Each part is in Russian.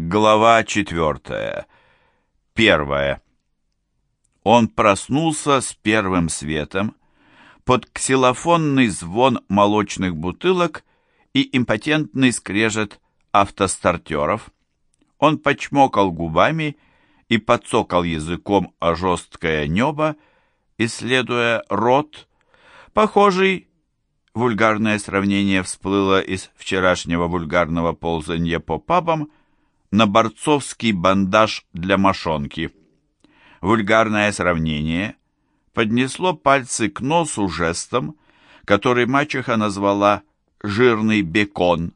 Глава четвертая. Первая. Он проснулся с первым светом, под ксилофонный звон молочных бутылок и импотентный скрежет автостартеров. Он почмокал губами и подсокал языком о жесткое небо, исследуя рот, похожий, вульгарное сравнение всплыло из вчерашнего вульгарного ползанья по пабам, на борцовский бандаж для мошонки. Вульгарное сравнение поднесло пальцы к носу жестом, который мачеха назвала «жирный бекон»,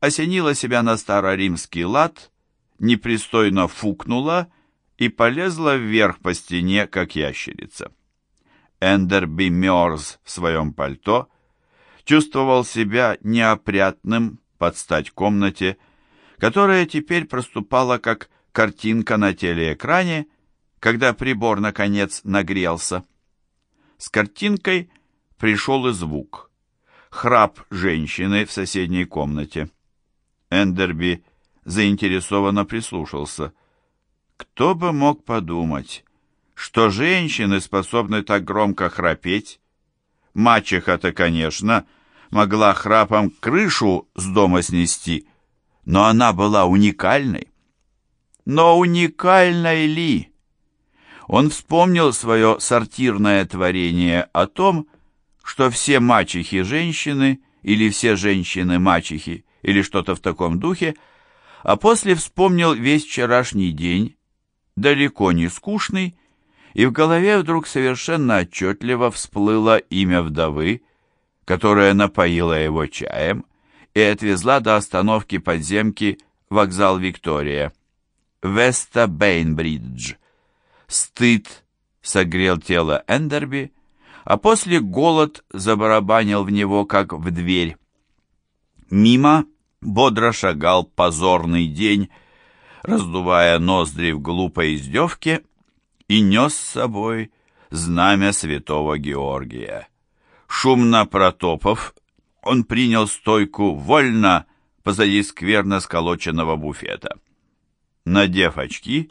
осенила себя на староримский лад, непристойно фукнула и полезла вверх по стене, как ящерица. Эндерби мерз в своем пальто, чувствовал себя неопрятным под стать комнате, которая теперь проступала как картинка на телеэкране, когда прибор, наконец, нагрелся. С картинкой пришел и звук. Храп женщины в соседней комнате. Эндерби заинтересованно прислушался. Кто бы мог подумать, что женщины способны так громко храпеть? Мачеха-то, конечно, могла храпом крышу с дома снести, но она была уникальной. Но уникальной ли? Он вспомнил свое сортирное творение о том, что все мачехи женщины или все женщины мачехи или что-то в таком духе, а после вспомнил весь вчерашний день, далеко не скучный, и в голове вдруг совершенно отчетливо всплыло имя вдовы, которая напоила его чаем, и отвезла до остановки подземки вокзал Виктория. Веста Бейнбридж. Стыд согрел тело Эндерби, а после голод забарабанил в него, как в дверь. Мимо бодро шагал позорный день, раздувая ноздри в глупой издевке, и нес с собой знамя святого Георгия. Шумно протопав, он принял стойку вольно позади скверно сколоченного буфета. Надев очки,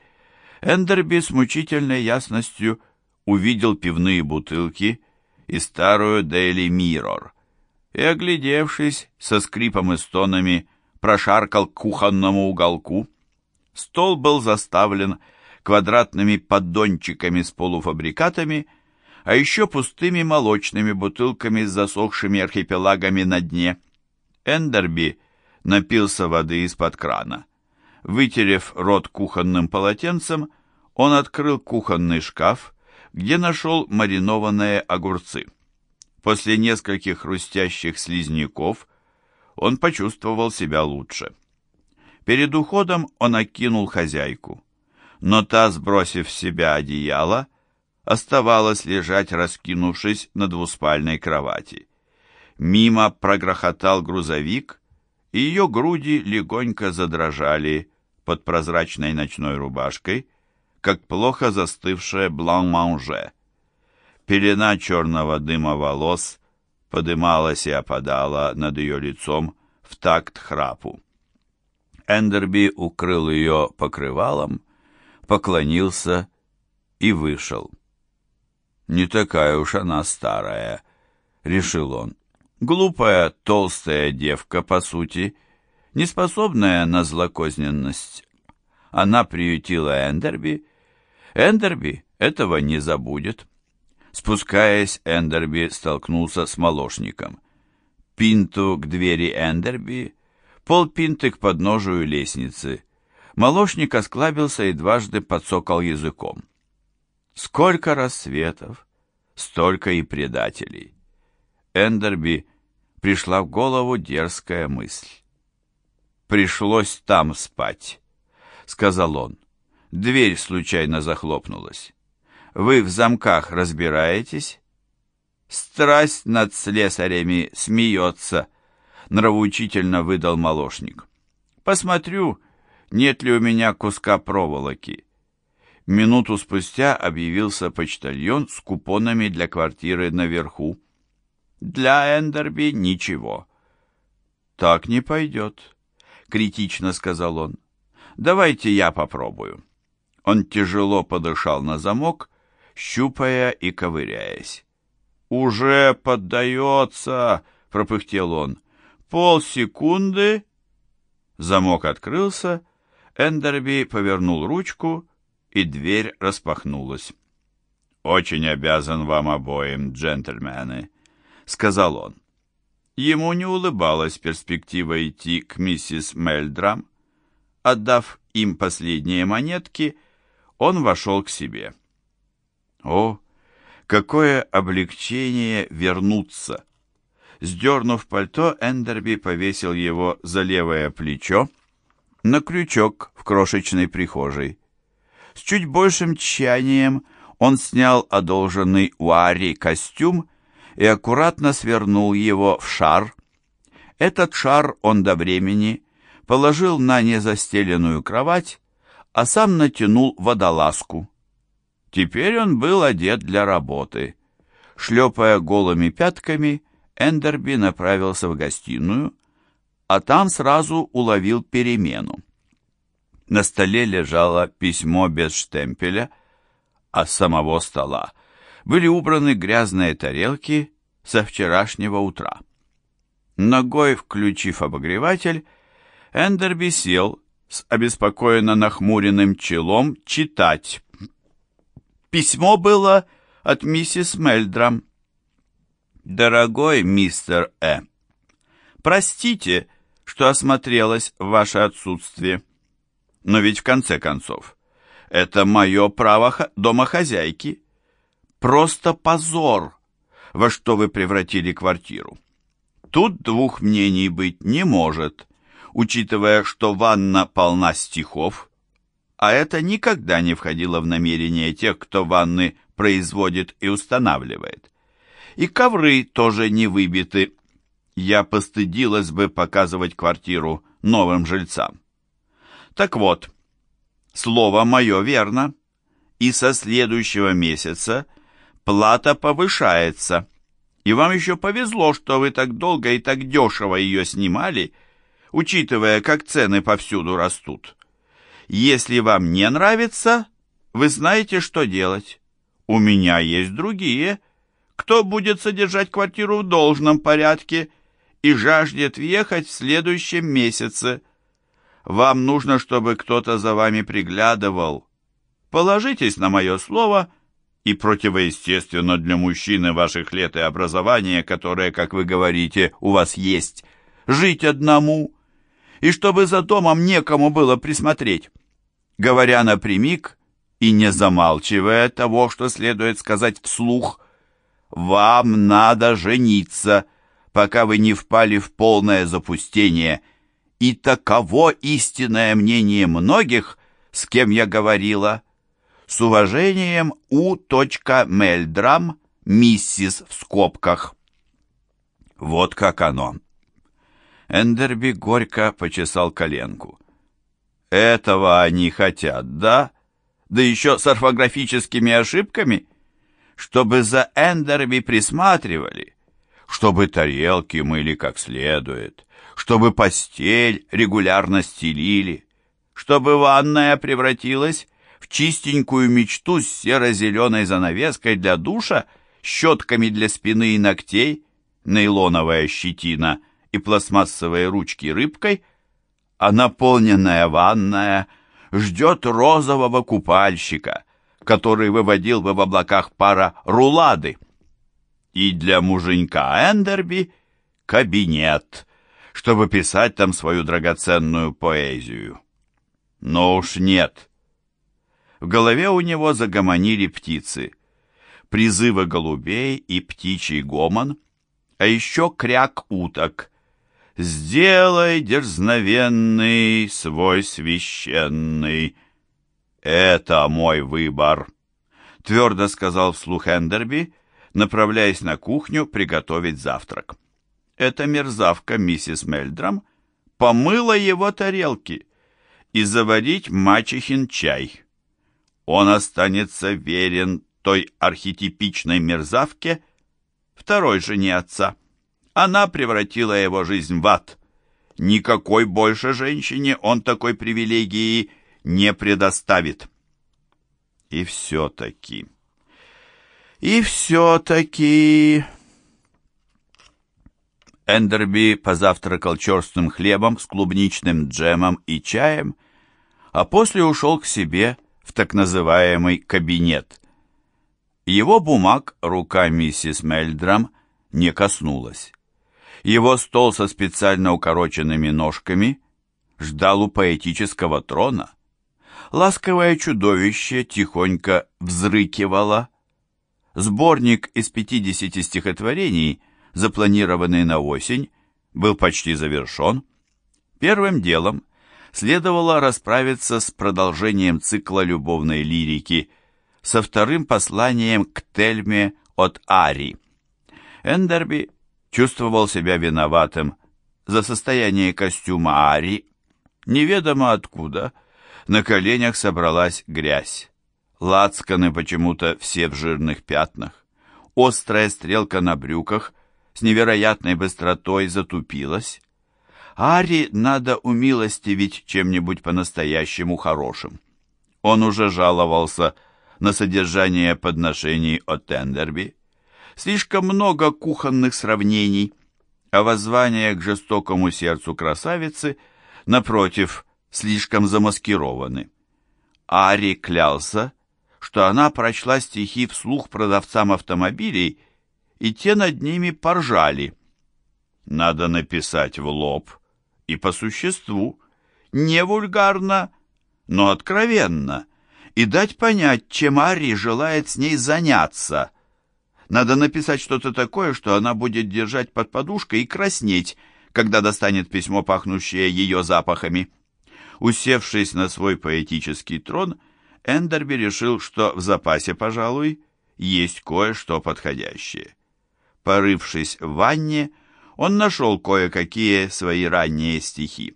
Эндерби с мучительной ясностью увидел пивные бутылки и старую Daily Mirror и, оглядевшись, со скрипом и стонами, прошаркал к кухонному уголку. Стол был заставлен квадратными поддончиками с полуфабрикатами, а еще пустыми молочными бутылками с засохшими архипелагами на дне. Эндерби напился воды из-под крана. Вытерев рот кухонным полотенцем, он открыл кухонный шкаф, где нашел маринованные огурцы. После нескольких хрустящих слизняков он почувствовал себя лучше. Перед уходом он окинул хозяйку, но та, сбросив с себя одеяло, оставалась лежать, раскинувшись на двуспальной кровати. Мимо прогрохотал грузовик, и ее груди легонько задрожали под прозрачной ночной рубашкой, как плохо застывшая блан-манже. Пелена черного дыма волос подымалась и опадала над ее лицом в такт храпу. Эндерби укрыл ее покрывалом, поклонился и вышел. «Не такая уж она старая», — решил он. «Глупая, толстая девка, по сути, неспособная на злокозненность. Она приютила Эндерби. Эндерби этого не забудет». Спускаясь, Эндерби столкнулся с молочником. Пинту к двери Эндерби, полпинты к подножию лестницы. Молочник осклабился и дважды подсокал языком. Сколько рассветов, столько и предателей. Эндерби пришла в голову дерзкая мысль. «Пришлось там спать», — сказал он. Дверь случайно захлопнулась. «Вы в замках разбираетесь?» «Страсть над слесарями смеется», — нравоучительно выдал молочник. «Посмотрю, нет ли у меня куска проволоки». Минуту спустя объявился почтальон с купонами для квартиры наверху. Для Эндерби ничего. «Так не пойдет», — критично сказал он. Давайте я попробую». Он тяжело подышал на замок, щупая и ковыряясь. «Уже поддается!» — пропыхтел он. «Полсекунды...» Замок открылся, Эндерби повернул ручку, и дверь распахнулась. «Очень обязан вам обоим, джентльмены», — сказал он. Ему не улыбалась перспектива идти к миссис Мельдрам. Отдав им последние монетки, он вошел к себе. О, какое облегчение вернуться! Сдернув пальто, Эндерби повесил его за левое плечо на крючок в крошечной прихожей. С чуть большим тщанием он снял одолженный Уари костюм и аккуратно свернул его в шар. Этот шар он до времени положил на незастеленную кровать, а сам натянул водолазку. Теперь он был одет для работы. Шлепая голыми пятками, Эндерби направился в гостиную, а там сразу уловил перемену. На столе лежало письмо без штемпеля, а с самого стола были убраны грязные тарелки со вчерашнего утра. Ногой включив обогреватель, Эндерби сел с обеспокоенно нахмуренным челом читать. Письмо было от миссис Мельдрам. «Дорогой мистер Э, простите, что осмотрелась в ваше отсутствие. Но ведь в конце концов, это мое право домохозяйки. Просто позор, во что вы превратили квартиру. Тут двух мнений быть не может, учитывая, что ванна полна стихов, а это никогда не входило в намерение тех, кто ванны производит и устанавливает. И ковры тоже не выбиты. Я постыдилась бы показывать квартиру новым жильцам. Так вот, слово мое верно, и со следующего месяца плата повышается, и вам еще повезло, что вы так долго и так дешево ее снимали, учитывая, как цены повсюду растут. Если вам не нравится, вы знаете, что делать. У меня есть другие, кто будет содержать квартиру в должном порядке и жаждет въехать в следующем месяце. Вам нужно, чтобы кто-то за вами приглядывал. Положитесь на мое слово и противоестественно для мужчины ваших лет и образования, которое, как вы говорите, у вас есть, жить одному, и чтобы за домом некому было присмотреть. Говоря напрямик и не замалчивая того, что следует сказать вслух, вам надо жениться, пока вы не впали в полное запустение – и таково истинное мнение многих, с кем я говорила. С уважением У. Мельдрам, миссис в скобках. Вот как оно. Эндерби горько почесал коленку. Этого они хотят, да? Да еще с орфографическими ошибками? Чтобы за Эндерби присматривали, чтобы тарелки мыли как следует, чтобы постель регулярно стелили, чтобы ванная превратилась в чистенькую мечту с серо-зеленой занавеской для душа, щетками для спины и ногтей, нейлоновая щетина и пластмассовые ручки рыбкой, а наполненная ванная ждет розового купальщика, который выводил бы в облаках пара рулады. И для муженька Эндерби кабинет — чтобы писать там свою драгоценную поэзию. Но уж нет. В голове у него загомонили птицы. Призывы голубей и птичий гомон, а еще кряк уток. «Сделай, дерзновенный, свой священный». «Это мой выбор», — твердо сказал вслух Эндерби, направляясь на кухню приготовить завтрак эта мерзавка миссис Мельдрам помыла его тарелки и заварить мачехин чай. Он останется верен той архетипичной мерзавке, второй жене отца. Она превратила его жизнь в ад, никакой больше женщине он такой привилегии не предоставит. И все-таки... И все-таки... Эндерби позавтракал черстым хлебом с клубничным джемом и чаем, а после ушел к себе в так называемый кабинет. Его бумаг рука миссис Мельдрам не коснулась. Его стол со специально укороченными ножками ждал у поэтического трона. Ласковое чудовище тихонько взрыкивало. Сборник из пятидесяти стихотворений, запланированный на осень, был почти завершен. Первым делом следовало расправиться с продолжением цикла любовной лирики, со вторым посланием к Тельме от Ари. Эндерби чувствовал себя виноватым за состояние костюма Ари. Неведомо откуда на коленях собралась грязь. Лацканы почему-то все в жирных пятнах. Острая стрелка на брюках с невероятной быстротой затупилась. Ари надо умилостивить чем-нибудь по-настоящему хорошим. Он уже жаловался на содержание подношений от Тендерби. Слишком много кухонных сравнений, а воззвания к жестокому сердцу красавицы, напротив, слишком замаскированы. Ари клялся, что она прочла стихи вслух продавцам автомобилей, и те над ними поржали. Надо написать в лоб и по существу, не вульгарно, но откровенно, и дать понять, чем Ари желает с ней заняться. Надо написать что-то такое, что она будет держать под подушкой и краснеть, когда достанет письмо, пахнущее ее запахами. Усевшись на свой поэтический трон, Эндерби решил, что в запасе, пожалуй, есть кое-что подходящее. Порывшись в ванне, он нашел кое-какие свои ранние стихи.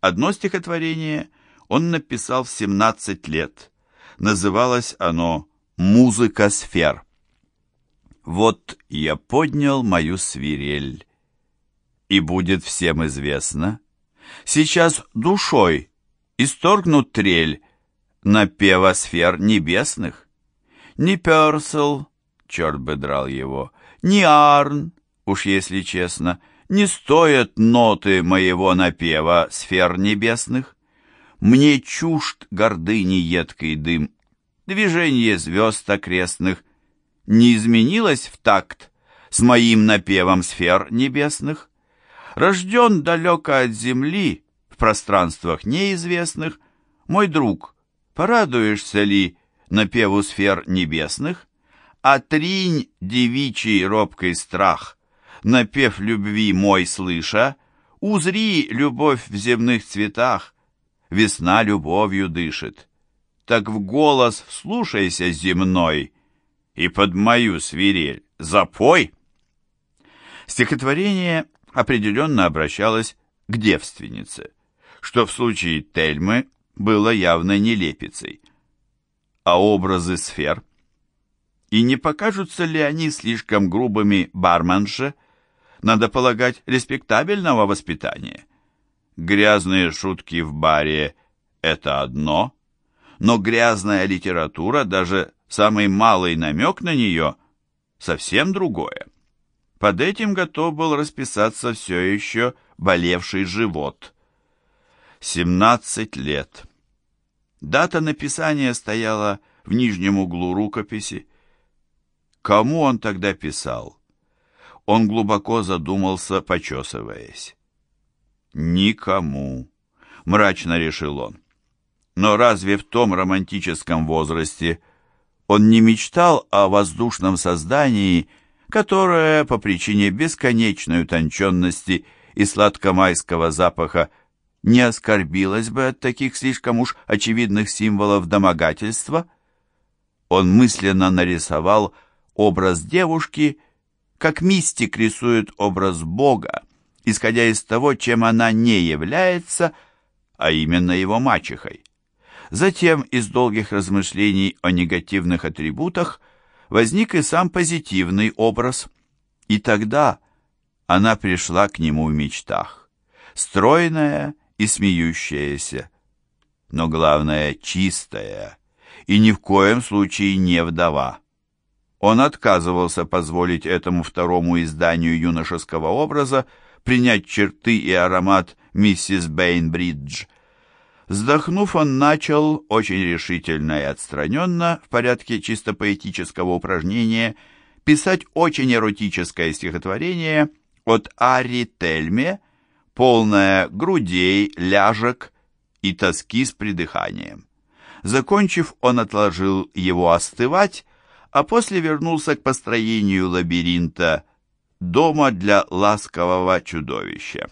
Одно стихотворение он написал в 17 лет. Называлось оно «Музыка сфер». Вот я поднял мою свирель, и будет всем известно. Сейчас душой исторгнут трель напева сфер небесных. Ни Персел, черт бы драл его, ни Арн, уж если честно, не стоят ноты моего напева сфер небесных. Мне чужд гордыни едкий дым, движение звезд окрестных не изменилось в такт с моим напевом сфер небесных. Рожден далеко от земли, в пространствах неизвестных, мой друг, порадуешься ли напеву сфер небесных? Отринь девичий робкий страх, напев любви мой слыша, узри любовь в земных цветах, весна любовью дышит. Так в голос вслушайся земной и под мою свирель запой. Стихотворение определенно обращалось к девственнице, что в случае Тельмы было явно нелепицей. А образы сфер? И не покажутся ли они слишком грубыми барменше, надо полагать, респектабельного воспитания. Грязные шутки в баре – это одно, но грязная литература, даже самый малый намек на нее – совсем другое. Под этим готов был расписаться все еще болевший живот. 17 лет. Дата написания стояла в нижнем углу рукописи. Кому он тогда писал? Он глубоко задумался, почесываясь. «Никому», — мрачно решил он. Но разве в том романтическом возрасте он не мечтал о воздушном создании, которое по причине бесконечной утонченности и сладкомайского запаха не оскорбилось бы от таких слишком уж очевидных символов домогательства? Он мысленно нарисовал образ девушки, как мистик рисует образ Бога, исходя из того, чем она не является, а именно его мачехой. Затем из долгих размышлений о негативных атрибутах возник и сам позитивный образ. И тогда она пришла к нему в мечтах. стройная и смеющаяся, но главное чистая и ни в коем случае не вдова. Он отказывался позволить этому второму изданию юношеского образа принять черты и аромат миссис Бейнбридж. Вздохнув, он начал, очень решительно и отстраненно, в порядке чисто поэтического упражнения, писать очень эротическое стихотворение от Ари Тельме, полное грудей, ляжек и тоски с придыханием. Закончив, он отложил его остывать, а после вернулся к построению лабиринта дома для ласкового чудовища.